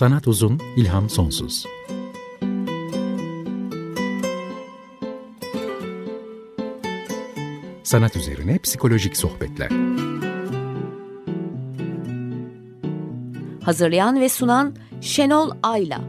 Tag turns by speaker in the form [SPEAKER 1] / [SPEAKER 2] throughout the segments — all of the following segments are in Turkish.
[SPEAKER 1] Sanat uzun, ilham sonsuz. Sanat üzerine psikolojik sohbetler.
[SPEAKER 2] Hazırlayan ve sunan Şenol Ayla.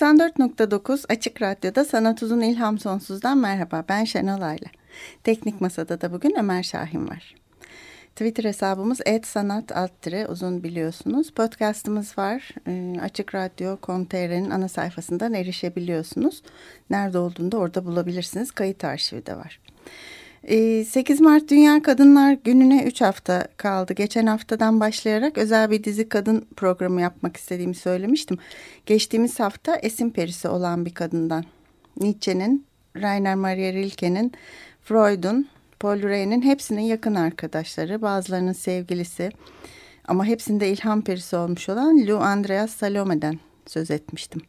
[SPEAKER 3] 94.9 Açık Radyo'da Sanat Uzun İlham Sonsuz'dan merhaba. Ben Şenol Ayla. Teknik Masa'da da bugün Ömer Şahin var. Twitter hesabımız @sanat_alt uzun biliyorsunuz. Podcast'ımız var. Ee, Açık Radyo.com.tr'nin ana sayfasından erişebiliyorsunuz. Nerede olduğunu da orada bulabilirsiniz. Kayıt arşivi de var. 8 ee, Mart Dünya Kadınlar Günü'ne 3 hafta kaldı. Geçen haftadan başlayarak özel bir dizi kadın programı yapmak istediğimi söylemiştim. Geçtiğimiz hafta Esin Perisi olan bir kadından. Nietzsche'nin, Rainer Maria Rilke'nin, Freud'un, Paul Rey'nin hepsinin yakın arkadaşları, bazılarının sevgilisi ama hepsinde ilham perisi olmuş olan Lou Andreas Salome'den söz etmiştim.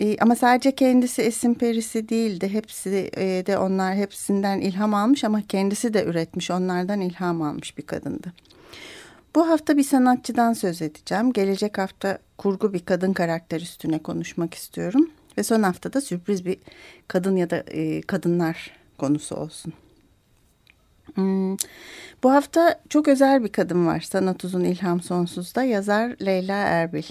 [SPEAKER 3] E, ama sadece kendisi esin perisi değildi. Hepsi e, de onlar hepsinden ilham almış ama kendisi de üretmiş. Onlardan ilham almış bir kadındı. Bu hafta bir sanatçıdan söz edeceğim. Gelecek hafta kurgu bir kadın karakter üstüne konuşmak istiyorum. Ve son haftada sürpriz bir kadın ya da e, kadınlar konusu olsun. Hmm. Bu hafta çok özel bir kadın var. Sanat Uzun İlham Sonsuz'da yazar Leyla Erbil.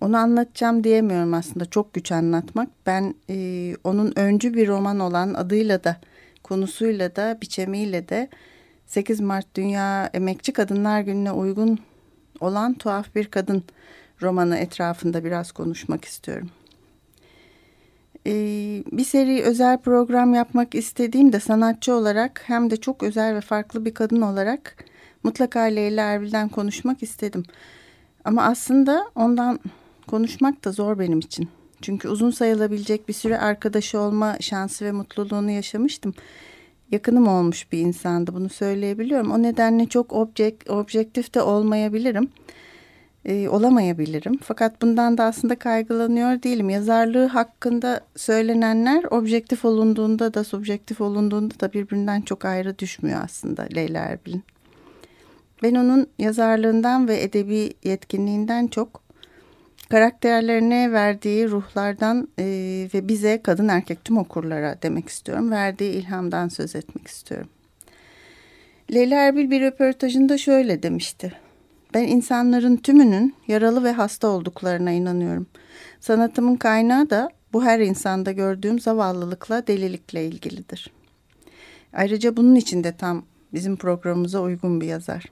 [SPEAKER 3] Onu anlatacağım diyemiyorum aslında çok güç anlatmak. Ben e, onun öncü bir roman olan adıyla da konusuyla da biçemiyle de 8 Mart Dünya Emekçi Kadınlar Günü'ne uygun olan tuhaf bir kadın romanı etrafında biraz konuşmak istiyorum. Ee, bir seri özel program yapmak istediğimde sanatçı olarak hem de çok özel ve farklı bir kadın olarak mutlaka Leyla Erbil'den konuşmak istedim. Ama aslında ondan Konuşmak da zor benim için. Çünkü uzun sayılabilecek bir süre arkadaşı olma şansı ve mutluluğunu yaşamıştım. Yakınım olmuş bir insandı bunu söyleyebiliyorum. O nedenle çok objek, objektif de olmayabilirim. E, olamayabilirim. Fakat bundan da aslında kaygılanıyor değilim. Yazarlığı hakkında söylenenler objektif olunduğunda da subjektif olunduğunda da birbirinden çok ayrı düşmüyor aslında Leyla Erbil'in. Ben onun yazarlığından ve edebi yetkinliğinden çok karakterlerine verdiği ruhlardan e, ve bize kadın erkek tüm okurlara demek istiyorum. Verdiği ilhamdan söz etmek istiyorum. Leyla Erbil bir röportajında şöyle demişti. Ben insanların tümünün yaralı ve hasta olduklarına inanıyorum. Sanatımın kaynağı da bu her insanda gördüğüm zavallılıkla, delilikle ilgilidir. Ayrıca bunun için de tam bizim programımıza uygun bir yazar.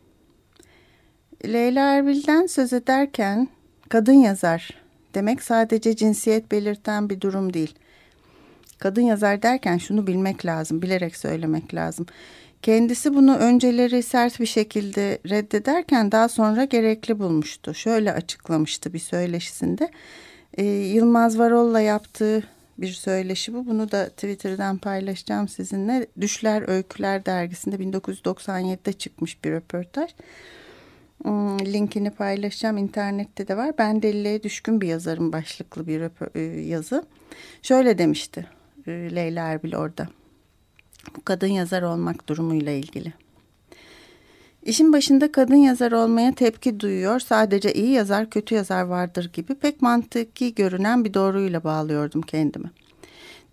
[SPEAKER 3] Leyla Erbil'den söz ederken Kadın yazar demek sadece cinsiyet belirten bir durum değil. Kadın yazar derken şunu bilmek lazım, bilerek söylemek lazım. Kendisi bunu önceleri sert bir şekilde reddederken daha sonra gerekli bulmuştu. Şöyle açıklamıştı bir söyleşisinde. Ee, Yılmaz Varol'la yaptığı bir söyleşi bu. Bunu da Twitter'dan paylaşacağım sizinle. Düşler Öyküler dergisinde 1997'de çıkmış bir röportaj. Hmm, linkini paylaşacağım. internette de var. Ben deliliğe düşkün bir yazarım başlıklı bir e, yazı. Şöyle demişti e, Leyla Erbil orada. Bu kadın yazar olmak durumuyla ilgili. İşin başında kadın yazar olmaya tepki duyuyor. Sadece iyi yazar, kötü yazar vardır gibi pek mantıki görünen bir doğruyla bağlıyordum kendimi.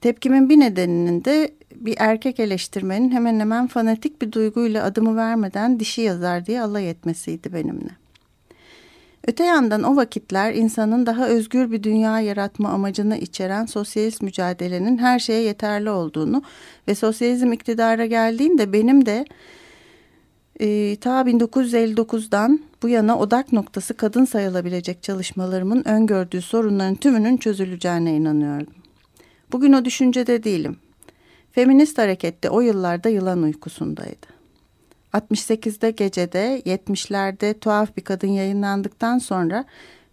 [SPEAKER 3] Tepkimin bir nedeninin de bir erkek eleştirmenin hemen hemen fanatik bir duyguyla adımı vermeden dişi yazar diye alay etmesiydi benimle. Öte yandan o vakitler insanın daha özgür bir dünya yaratma amacını içeren sosyalist mücadelenin her şeye yeterli olduğunu ve sosyalizm iktidara geldiğinde benim de e, ta 1959'dan bu yana odak noktası kadın sayılabilecek çalışmalarımın öngördüğü sorunların tümünün çözüleceğine inanıyordum. Bugün o düşüncede değilim. Feminist harekette o yıllarda yılan uykusundaydı. 68'de gecede 70'lerde tuhaf bir kadın yayınlandıktan sonra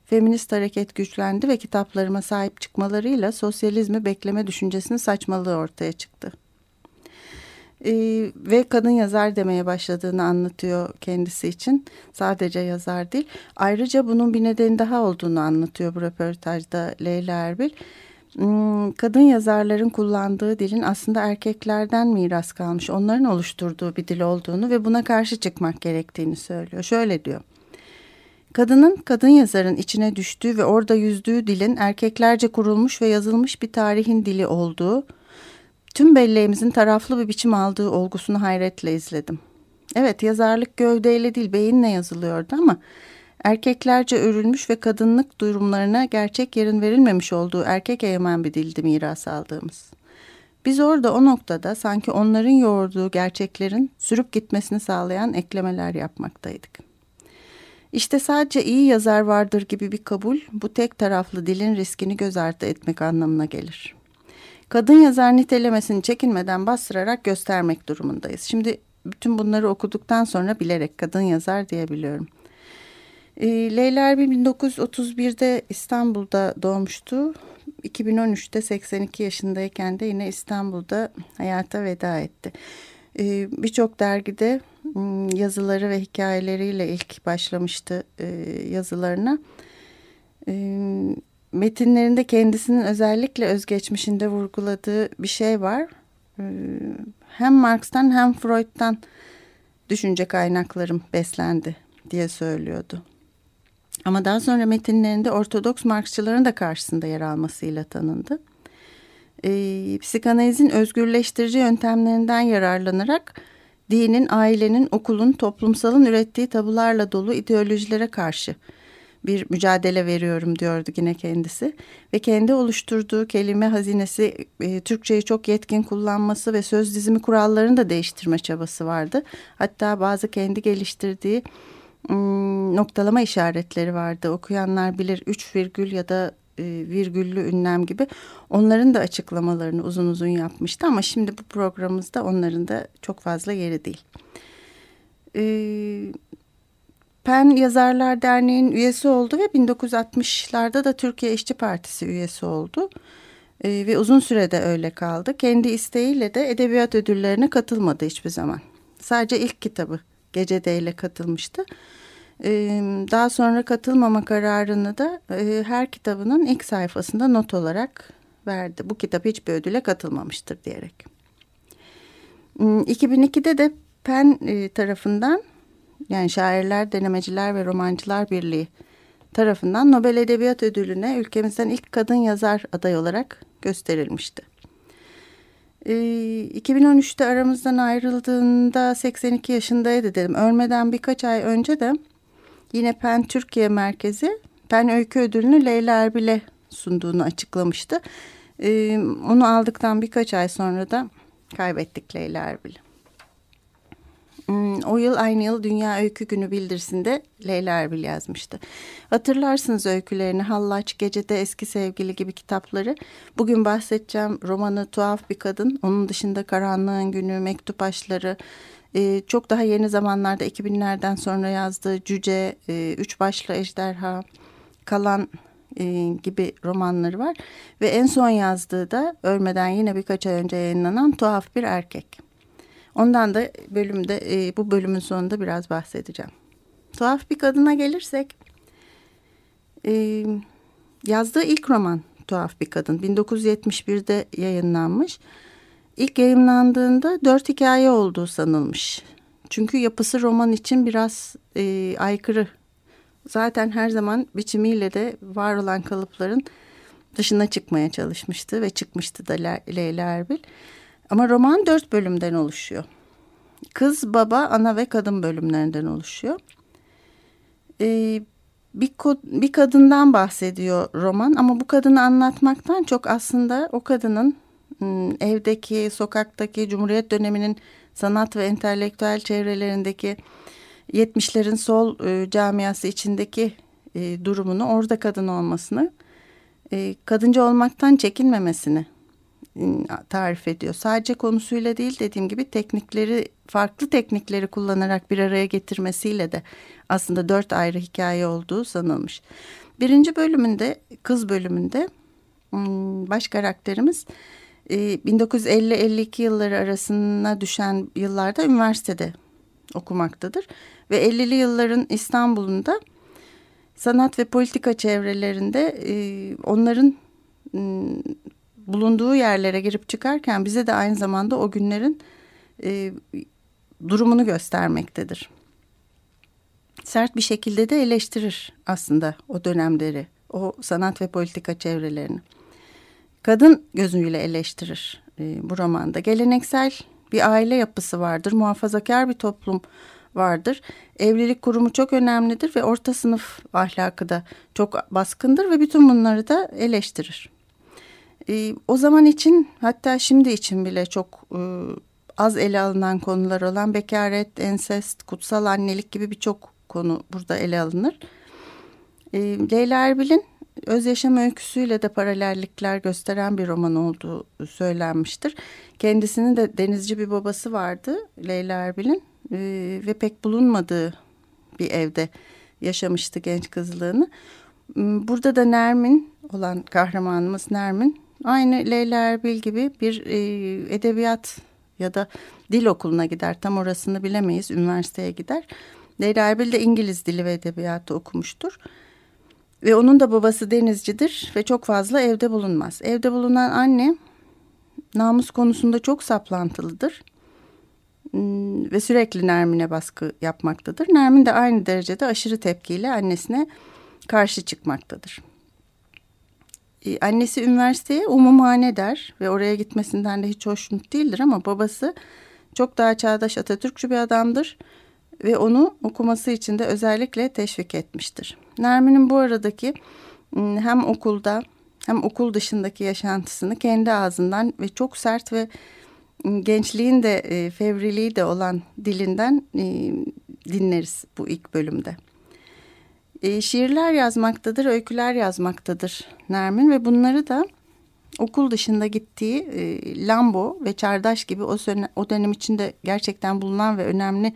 [SPEAKER 3] feminist hareket güçlendi ve kitaplarıma sahip çıkmalarıyla sosyalizmi bekleme düşüncesinin saçmalığı ortaya çıktı. e, ve kadın yazar demeye başladığını anlatıyor kendisi için. Sadece yazar değil. Ayrıca bunun bir nedeni daha olduğunu anlatıyor bu röportajda Leyla Erbil. Hmm, kadın yazarların kullandığı dilin aslında erkeklerden miras kalmış, onların oluşturduğu bir dil olduğunu ve buna karşı çıkmak gerektiğini söylüyor. Şöyle diyor. Kadının kadın yazarın içine düştüğü ve orada yüzdüğü dilin erkeklerce kurulmuş ve yazılmış bir tarihin dili olduğu, tüm belleğimizin taraflı bir biçim aldığı olgusunu hayretle izledim. Evet yazarlık gövdeyle değil beyinle yazılıyordu ama erkeklerce örülmüş ve kadınlık durumlarına gerçek yerin verilmemiş olduğu erkek egemen bir dildi miras aldığımız. Biz orada o noktada sanki onların yoğurduğu gerçeklerin sürüp gitmesini sağlayan eklemeler yapmaktaydık. İşte sadece iyi yazar vardır gibi bir kabul bu tek taraflı dilin riskini göz ardı etmek anlamına gelir. Kadın yazar nitelemesini çekinmeden bastırarak göstermek durumundayız. Şimdi bütün bunları okuduktan sonra bilerek kadın yazar diyebiliyorum. E, Leyla Erbil 1931'de İstanbul'da doğmuştu. 2013'te 82 yaşındayken de yine İstanbul'da hayata veda etti. E, Birçok dergide yazıları ve hikayeleriyle ilk başlamıştı e, yazılarına. E, metinlerinde kendisinin özellikle özgeçmişinde vurguladığı bir şey var. Hem Marx'tan hem Freud'dan düşünce kaynaklarım beslendi diye söylüyordu. Ama daha sonra metinlerinde Ortodoks Marksçıların da karşısında yer almasıyla tanındı. E, psikanalizin özgürleştirici yöntemlerinden yararlanarak dinin, ailenin, okulun, toplumsalın ürettiği tabularla dolu ideolojilere karşı bir mücadele veriyorum diyordu yine kendisi. Ve kendi oluşturduğu kelime hazinesi e, Türkçeyi çok yetkin kullanması ve söz dizimi kurallarını da değiştirme çabası vardı. Hatta bazı kendi geliştirdiği noktalama işaretleri vardı. Okuyanlar bilir üç virgül ya da e, virgüllü ünlem gibi onların da açıklamalarını uzun uzun yapmıştı ama şimdi bu programımızda onların da çok fazla yeri değil. E, PEN Yazarlar Derneği'nin üyesi oldu ve 1960'larda da Türkiye İşçi Partisi üyesi oldu. E, ve uzun sürede öyle kaldı. Kendi isteğiyle de edebiyat ödüllerine katılmadı hiçbir zaman. Sadece ilk kitabı Gecede ile katılmıştı. Daha sonra katılmama kararını da her kitabının ilk sayfasında not olarak verdi. Bu kitap hiçbir ödüle katılmamıştır diyerek. 2002'de de PEN tarafından yani Şairler, Denemeciler ve Romancılar Birliği tarafından Nobel Edebiyat Ödülü'ne ülkemizden ilk kadın yazar aday olarak gösterilmişti. 2013'te aramızdan ayrıldığında 82 yaşındaydı dedim. Ölmeden birkaç ay önce de Yine PEN Türkiye Merkezi PEN Öykü Ödülünü Leyla Erbil'e sunduğunu açıklamıştı. Ee, onu aldıktan birkaç ay sonra da kaybettik Leyla Erbil'i. Hmm, o yıl aynı yıl Dünya Öykü Günü bildirisinde Leyla Erbil yazmıştı. Hatırlarsınız öykülerini Hallaç, Gecede Eski Sevgili gibi kitapları. Bugün bahsedeceğim romanı Tuhaf Bir Kadın. Onun dışında Karanlığın Günü, Mektup Aşları, e, çok daha yeni zamanlarda 2000'lerden sonra yazdığı Cüce, e, Üç Başlı Ejderha, Kalan e, gibi romanları var. Ve en son yazdığı da ölmeden yine birkaç ay önce yayınlanan Tuhaf Bir Erkek. Ondan da bölümde e, bu bölümün sonunda biraz bahsedeceğim. Tuhaf bir kadına gelirsek e, yazdığı ilk roman Tuhaf Bir Kadın 1971'de yayınlanmış. İlk yayınlandığında dört hikaye olduğu sanılmış. Çünkü yapısı roman için biraz e, aykırı. Zaten her zaman biçimiyle de var olan kalıpların dışına çıkmaya çalışmıştı ve çıkmıştı da Le Leyla Erbil. Ama roman dört bölümden oluşuyor. Kız, baba, ana ve kadın bölümlerinden oluşuyor. Ee, bir, bir kadından bahsediyor roman ama bu kadını anlatmaktan çok aslında o kadının Hmm, evdeki, sokaktaki Cumhuriyet döneminin sanat ve entelektüel çevrelerindeki 70'lerin sol e, camiası içindeki e, durumunu, orada kadın olmasını, e, kadınca olmaktan çekinmemesini tarif ediyor. Sadece konusuyla değil dediğim gibi teknikleri, farklı teknikleri kullanarak bir araya getirmesiyle de aslında dört ayrı hikaye olduğu sanılmış. Birinci bölümünde, kız bölümünde hmm, baş karakterimiz 1950-52 yılları arasına düşen yıllarda üniversitede okumaktadır. Ve 50'li yılların İstanbul'unda sanat ve politika çevrelerinde e, onların bulunduğu yerlere girip çıkarken bize de aynı zamanda o günlerin e, durumunu göstermektedir. Sert bir şekilde de eleştirir aslında o dönemleri, o sanat ve politika çevrelerini. Kadın gözüyle eleştirir e, bu romanda. Geleneksel bir aile yapısı vardır, muhafazakar bir toplum vardır. Evlilik kurumu çok önemlidir ve orta sınıf ahlakı da çok baskındır ve bütün bunları da eleştirir. E, o zaman için hatta şimdi için bile çok e, az ele alınan konular olan bekaret, ensest, kutsal annelik gibi birçok konu burada ele alınır. E, Leyla Erbil'in öz yaşam öyküsüyle de paralellikler gösteren bir roman olduğu söylenmiştir. Kendisinin de denizci bir babası vardı Leyla Erbil'in e, ve pek bulunmadığı bir evde yaşamıştı genç kızlığını. Hmm, burada da Nermin olan kahramanımız Nermin aynı Leyla Erbil gibi bir e, edebiyat ya da dil okuluna gider. Tam orasını bilemeyiz. Üniversiteye gider. Leyla Erbil de İngiliz dili ve edebiyatı okumuştur. Ve onun da babası denizcidir ve çok fazla evde bulunmaz. Evde bulunan anne namus konusunda çok saplantılıdır. Hmm, ve sürekli Nermin'e baskı yapmaktadır. Nermin de aynı derecede aşırı tepkiyle annesine karşı çıkmaktadır. Ee, annesi üniversiteye umumhane der ve oraya gitmesinden de hiç hoşnut değildir ama babası çok daha çağdaş Atatürkçü bir adamdır ve onu okuması için de özellikle teşvik etmiştir. Nermin'in bu aradaki ıı, hem okulda hem okul dışındaki yaşantısını kendi ağzından ve çok sert ve ıı, gençliğin de e, fevriliği de olan dilinden e, dinleriz bu ilk bölümde. E, şiirler yazmaktadır, öyküler yazmaktadır Nermin ve bunları da okul dışında gittiği e, Lambo ve Çardaş gibi o, o dönem içinde gerçekten bulunan ve önemli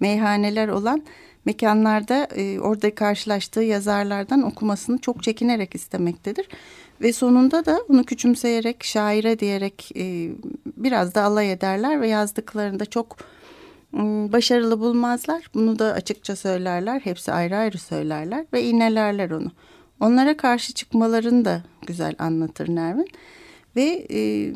[SPEAKER 3] meyhaneler olan mekanlarda e, orada karşılaştığı yazarlardan okumasını çok çekinerek istemektedir. Ve sonunda da bunu küçümseyerek, şaire diyerek e, biraz da alay ederler ve yazdıklarında çok başarılı bulmazlar. Bunu da açıkça söylerler. Hepsi ayrı ayrı söylerler ve iğnelerler onu. Onlara karşı çıkmalarını da güzel anlatır Nervin. Ve e,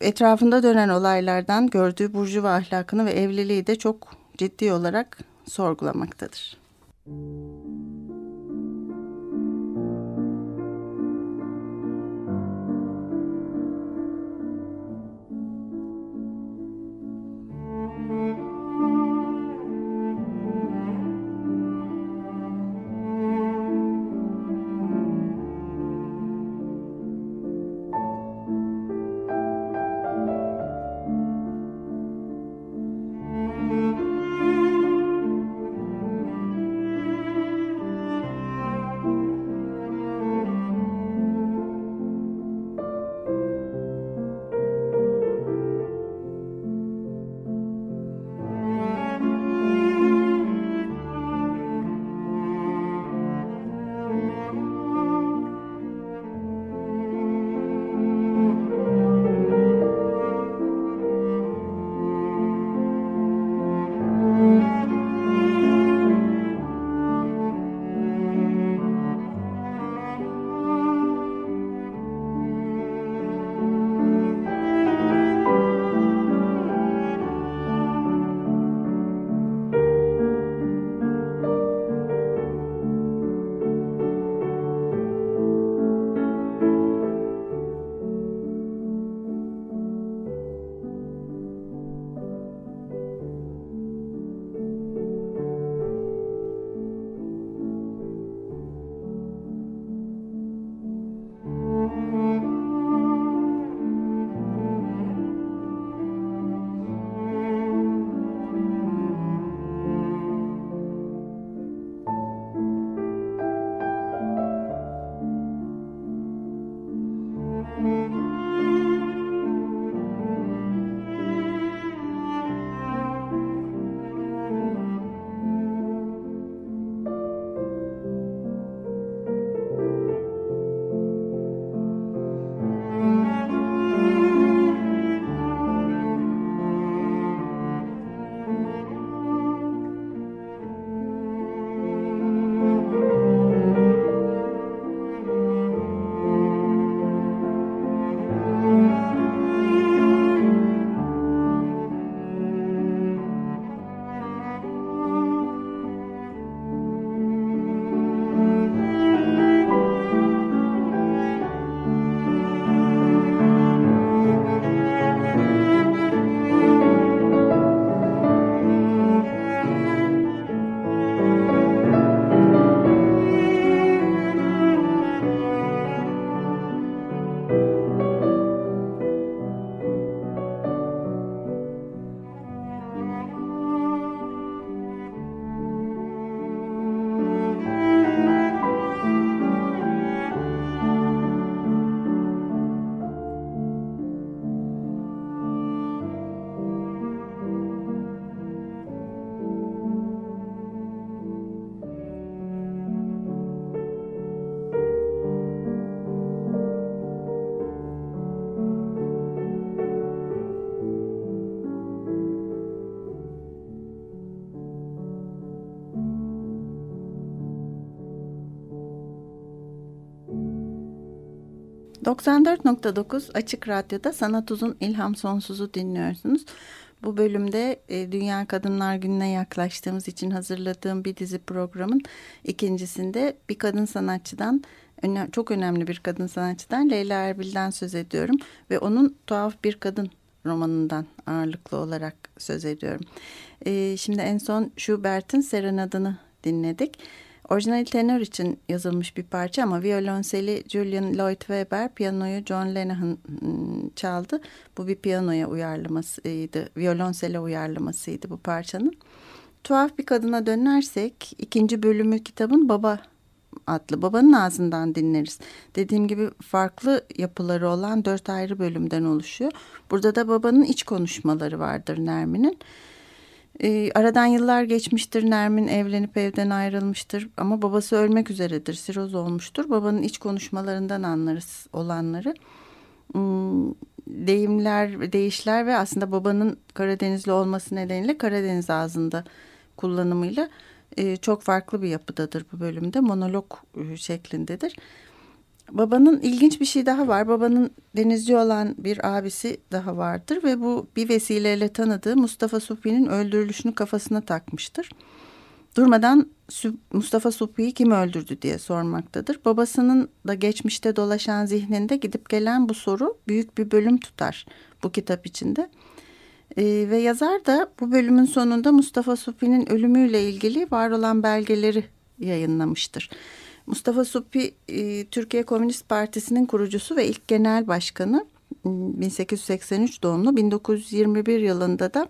[SPEAKER 3] etrafında dönen olaylardan gördüğü burjuva ahlakını ve evliliği de çok ciddi olarak sorgulamaktadır. 94.9 Açık Radyo'da Sanat Uzun İlham Sonsuz'u dinliyorsunuz. Bu bölümde e, Dünya Kadınlar Günü'ne yaklaştığımız için hazırladığım bir dizi programın ikincisinde bir kadın sanatçıdan, çok önemli bir kadın sanatçıdan Leyla Erbil'den söz ediyorum. Ve onun Tuhaf Bir Kadın romanından ağırlıklı olarak söz ediyorum. E, şimdi en son Schubert'in Serenadını dinledik. Orijinal tenor için yazılmış bir parça ama violonseli Julian Lloyd Webber, piyanoyu John Lennon ıı, çaldı. Bu bir piyanoya uyarlamasıydı, violonsele uyarlamasıydı bu parçanın. Tuhaf bir kadına dönersek ikinci bölümü kitabın Baba adlı babanın ağzından dinleriz. Dediğim gibi farklı yapıları olan dört ayrı bölümden oluşuyor. Burada da babanın iç konuşmaları vardır Nermin'in. E, aradan yıllar geçmiştir. Nermin evlenip evden ayrılmıştır. Ama babası ölmek üzeredir. Siroz olmuştur. Babanın iç konuşmalarından anlarız olanları. Hmm, deyimler, değişler ve aslında babanın Karadenizli olması nedeniyle Karadeniz ağzında kullanımıyla e, çok farklı bir yapıdadır bu bölümde. Monolog e, şeklindedir. Babanın ilginç bir şey daha var. Babanın denizci olan bir abisi daha vardır ve bu bir vesileyle tanıdığı Mustafa Supi'nin öldürülüşünü kafasına takmıştır. Durmadan Mustafa Supi'yi kim öldürdü diye sormaktadır. Babasının da geçmişte dolaşan zihninde gidip gelen bu soru büyük bir bölüm tutar bu kitap içinde. Ee, ve yazar da bu bölümün sonunda Mustafa Supi'nin ölümüyle ilgili var olan belgeleri yayınlamıştır. Mustafa Suppi e, Türkiye Komünist Partisi'nin kurucusu ve ilk genel başkanı 1883 doğumlu 1921 yılında da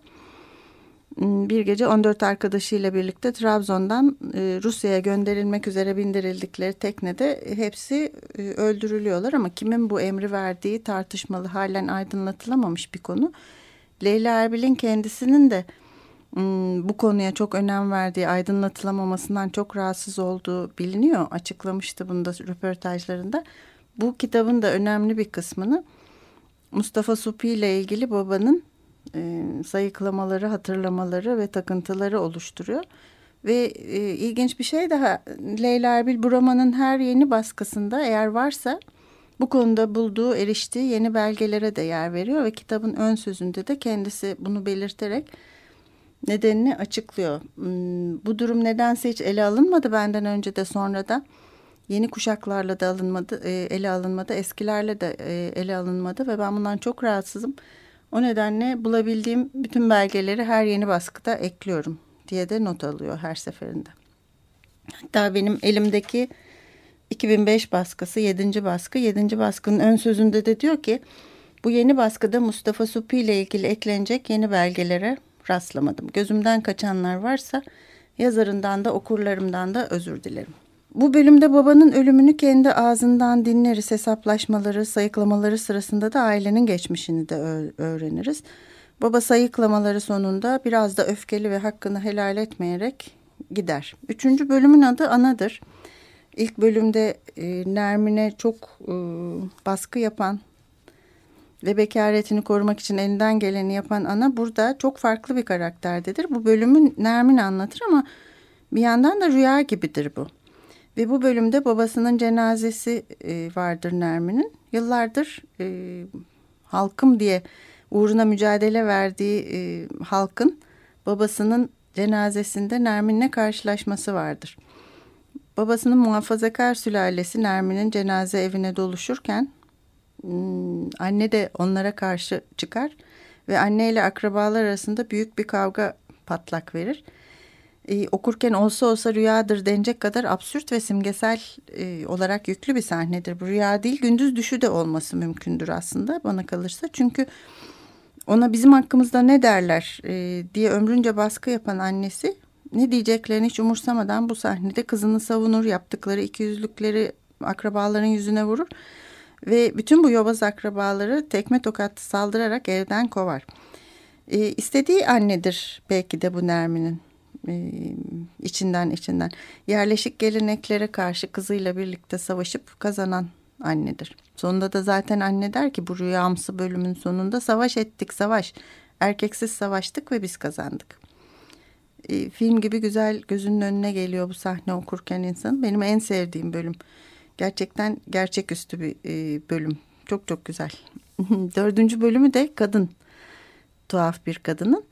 [SPEAKER 3] bir gece 14 arkadaşıyla birlikte Trabzon'dan e, Rusya'ya gönderilmek üzere bindirildikleri teknede hepsi e, öldürülüyorlar ama kimin bu emri verdiği tartışmalı halen aydınlatılamamış bir konu. Leyla Erbil'in kendisinin de Hmm, bu konuya çok önem verdiği, aydınlatılamamasından çok rahatsız olduğu biliniyor. Açıklamıştı bunu da röportajlarında. Bu kitabın da önemli bir kısmını Mustafa Supi ile ilgili babanın e, sayıklamaları, hatırlamaları ve takıntıları oluşturuyor. Ve e, ilginç bir şey daha Leyla Erbil bu romanın her yeni baskısında eğer varsa bu konuda bulduğu, eriştiği yeni belgelere de yer veriyor ve kitabın ön sözünde de kendisi bunu belirterek nedenini açıklıyor. Hmm, bu durum nedense hiç ele alınmadı benden önce de sonra da. Yeni kuşaklarla da alınmadı, e, ele alınmadı, eskilerle de e, ele alınmadı ve ben bundan çok rahatsızım. O nedenle bulabildiğim bütün belgeleri her yeni baskıda ekliyorum diye de not alıyor her seferinde. Hatta benim elimdeki 2005 baskısı 7. baskı. 7. baskının ön sözünde de diyor ki bu yeni baskıda Mustafa Supi ile ilgili eklenecek yeni belgelere rastlamadım. Gözümden kaçanlar varsa yazarından da okurlarımdan da özür dilerim. Bu bölümde babanın ölümünü kendi ağzından dinleriz. Hesaplaşmaları, sayıklamaları sırasında da ailenin geçmişini de öğreniriz. Baba sayıklamaları sonunda biraz da öfkeli ve hakkını helal etmeyerek gider. Üçüncü bölümün adı Anadır. İlk bölümde e, Nermin'e çok e, baskı yapan ve bekaretini korumak için elinden geleni yapan ana burada çok farklı bir karakterdedir. Bu bölümün Nermin anlatır ama bir yandan da rüya gibidir bu. Ve bu bölümde babasının cenazesi e, vardır Nermin'in. Yıllardır e, halkım diye uğruna mücadele verdiği e, halkın babasının cenazesinde Nermin'le karşılaşması vardır. Babasının muhafazakar sülalesi Nermin'in cenaze evine doluşurken anne de onlara karşı çıkar ve anne ile akrabalar arasında büyük bir kavga patlak verir. Ee, okurken olsa olsa rüyadır denecek kadar absürt ve simgesel e, olarak yüklü bir sahnedir. Bu rüya değil gündüz düşü de olması mümkündür aslında bana kalırsa. Çünkü ona bizim hakkımızda ne derler e, diye ömrünce baskı yapan annesi ne diyeceklerini hiç umursamadan bu sahnede kızını savunur yaptıkları ikiyüzlükleri akrabaların yüzüne vurur ve bütün bu yobaz akrabaları tekme tokat saldırarak evden kovar. E, istediği annedir belki de bu Nermin'in e, içinden içinden. Yerleşik geleneklere karşı kızıyla birlikte savaşıp kazanan annedir. Sonunda da zaten anne der ki bu rüyamsı bölümün sonunda savaş ettik savaş. Erkeksiz savaştık ve biz kazandık. E, film gibi güzel gözünün önüne geliyor bu sahne okurken insan. Benim en sevdiğim bölüm gerçekten gerçeküstü bir e, bölüm Çok çok güzel. Dördüncü bölümü de kadın. Tuhaf bir kadının.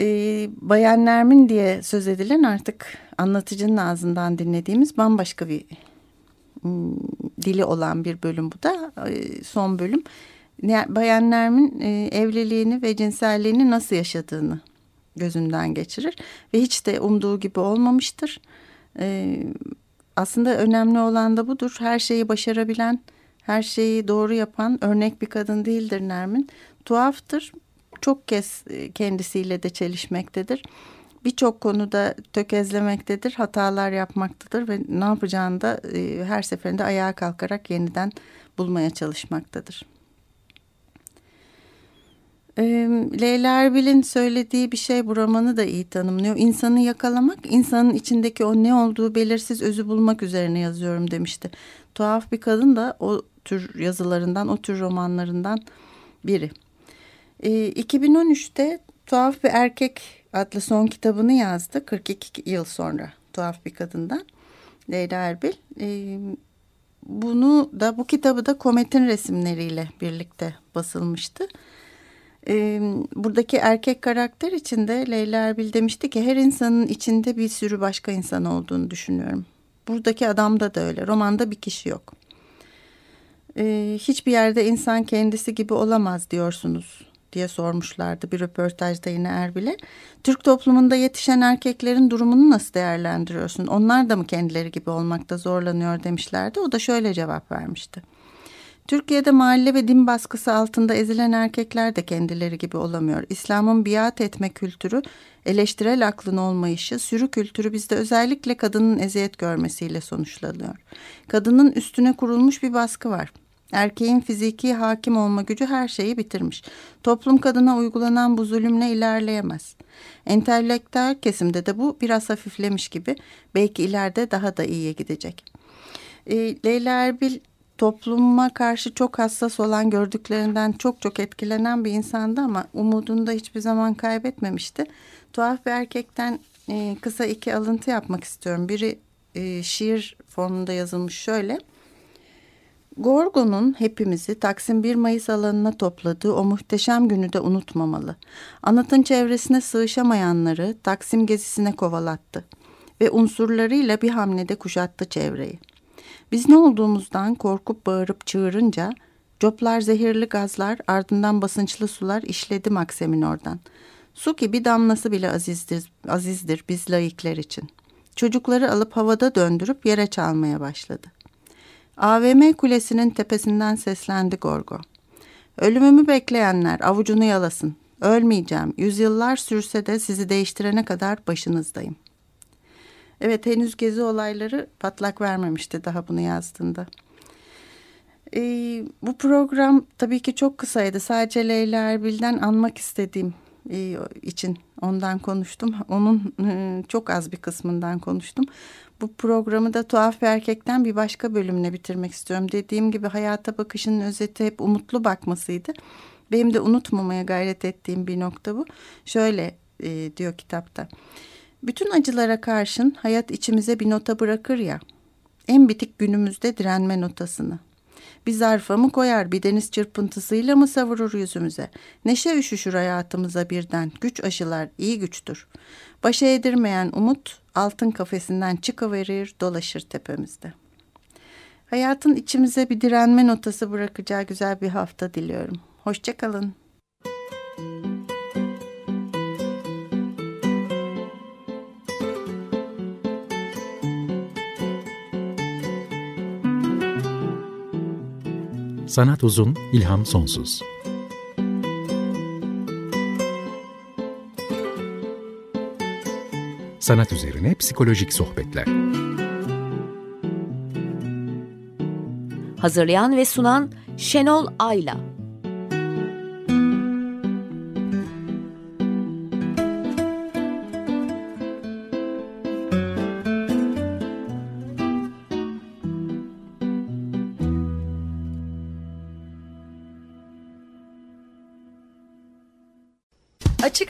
[SPEAKER 3] Ee, Bayan Nermin diye söz edilen artık anlatıcının ağzından dinlediğimiz bambaşka bir dili olan bir bölüm bu da. Ee, son bölüm. Bayan Nermin e, evliliğini ve cinselliğini nasıl yaşadığını gözünden geçirir. Ve hiç de umduğu gibi olmamıştır. Aslında önemli olan da budur. Her şeyi başarabilen, her şeyi doğru yapan örnek bir kadın değildir Nermin. Tuhaftır. Çok kez e, kendisiyle de çelişmektedir. Birçok konuda tökezlemektedir, hatalar yapmaktadır ve ne yapacağını da e, her seferinde ayağa kalkarak yeniden bulmaya çalışmaktadır. E, Leyla Erbil'in söylediği bir şey bu romanı da iyi tanımlıyor. İnsanı yakalamak, insanın içindeki o ne olduğu belirsiz özü bulmak üzerine yazıyorum demişti. Tuhaf bir kadın da o tür yazılarından, o tür romanlarından biri. E, 2013'te Tuhaf bir Erkek adlı son kitabını yazdı. 42 yıl sonra Tuhaf bir Kadından Leyla Erbil. E, bunu da bu kitabı da Komet'in resimleriyle birlikte basılmıştı. E, buradaki erkek karakter içinde Leyla Erbil demişti ki her insanın içinde bir sürü başka insan olduğunu düşünüyorum. Buradaki adamda da öyle. Romanda bir kişi yok. E, hiçbir yerde insan kendisi gibi olamaz diyorsunuz diye sormuşlardı bir röportajda yine Erbil'e. Türk toplumunda yetişen erkeklerin durumunu nasıl değerlendiriyorsun? Onlar da mı kendileri gibi olmakta zorlanıyor demişlerdi. O da şöyle cevap vermişti. Türkiye'de mahalle ve din baskısı altında ezilen erkekler de kendileri gibi olamıyor. İslam'ın biat etme kültürü, eleştirel aklın olmayışı, sürü kültürü bizde özellikle kadının eziyet görmesiyle sonuçlanıyor. Kadının üstüne kurulmuş bir baskı var. Erkeğin fiziki hakim olma gücü her şeyi bitirmiş. Toplum kadına uygulanan bu zulümle ilerleyemez. Entelektüel kesimde de bu biraz hafiflemiş gibi. Belki ileride daha da iyiye gidecek. E, Leyla Erbil topluma karşı çok hassas olan gördüklerinden çok çok etkilenen bir insandı ama umudunu da hiçbir zaman kaybetmemişti. Tuhaf bir erkekten e, kısa iki alıntı yapmak istiyorum. Biri e, şiir formunda yazılmış şöyle. Gorgo'nun hepimizi Taksim 1 Mayıs alanına topladığı o muhteşem günü de unutmamalı. Anıtın çevresine sığışamayanları Taksim gezisine kovalattı ve unsurlarıyla bir hamlede kuşattı çevreyi. Biz ne olduğumuzdan korkup bağırıp çığırınca coplar zehirli gazlar ardından basınçlı sular işledi Maksem'in oradan. Su ki bir damlası bile azizdir, azizdir biz laikler için. Çocukları alıp havada döndürüp yere çalmaya başladı. AVM kulesinin tepesinden seslendi Gorgo. Ölümümü bekleyenler avucunu yalasın. Ölmeyeceğim. Yüzyıllar sürse de sizi değiştirene kadar başınızdayım. Evet henüz gezi olayları patlak vermemişti daha bunu yazdığında. Ee, bu program tabii ki çok kısaydı. Sadece Leyla Erbil'den anmak istediğim e, için ondan konuştum. Onun e, çok az bir kısmından konuştum. Bu programı da tuhaf bir erkekten bir başka bölümle bitirmek istiyorum. Dediğim gibi hayata bakışının özeti hep umutlu bakmasıydı. Benim de unutmamaya gayret ettiğim bir nokta bu. Şöyle e, diyor kitapta. Bütün acılara karşın hayat içimize bir nota bırakır ya. En bitik günümüzde direnme notasını. Bir zarfa mı koyar, bir deniz çırpıntısıyla mı savurur yüzümüze? Neşe üşüşür hayatımıza birden, güç aşılar, iyi güçtür. Başa edirmeyen umut, altın kafesinden çıkıverir, dolaşır tepemizde. Hayatın içimize bir direnme notası bırakacağı güzel bir hafta diliyorum. Hoşçakalın.
[SPEAKER 1] Sanat uzun, ilham sonsuz. Sanat üzerine psikolojik sohbetler.
[SPEAKER 2] Hazırlayan ve sunan Şenol Ayla.